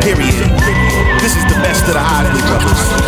Period. This is the best of the Isley Brothers.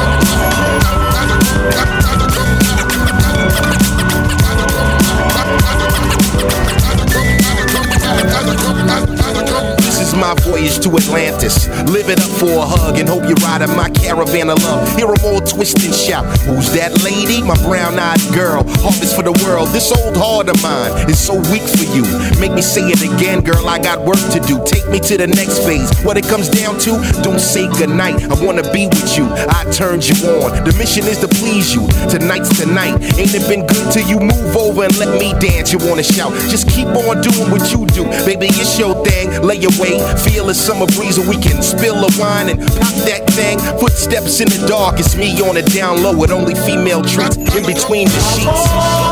Voyage to Atlantis. Live it up for a hug and hope you ride in my caravan of love. Hear them all twist and shout. Who's that lady? My brown eyed girl. Harvest for the world. This old heart of mine is so weak for you. Make me say it again, girl. I got work to do. Take me to the next phase. What it comes down to, don't say goodnight. I wanna be with you. I turned you on. The mission is to please you. Tonight's tonight. Ain't it been good till you move over and let me dance? You wanna shout? Just keep on doing what you do. Baby, it's your thing. Lay away. Feel a summer breeze and we can spill a wine and pop that thing. Footsteps in the dark. It's me on a down low with only female treats in between the sheets.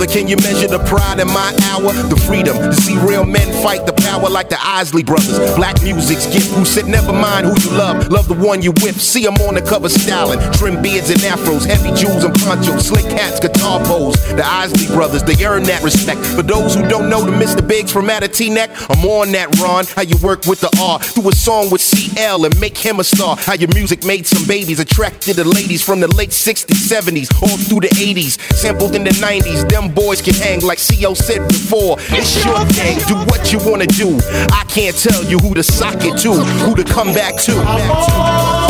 Brother, can you measure the pride in my hour? The freedom to see real men fight power like the Isley brothers. Black music's. Who said never mind who you love, love the one you whip. See them on the cover styling, trim beards and afros, heavy jewels and ponchos, slick hats, guitar pose. The Isley brothers, they earn that respect. For those who don't know the Mr. Biggs from Matty Neck, I'm on that Ron. How you work with the R, do a song with CL and make him a star. How your music made some babies attracted to ladies from the late 60s, 70s, all through the 80s, sampled in the 90s. Them boys can hang like CO said before. It's your thing, do what you wanna do. I can't tell you who to sock it to, who to come back to.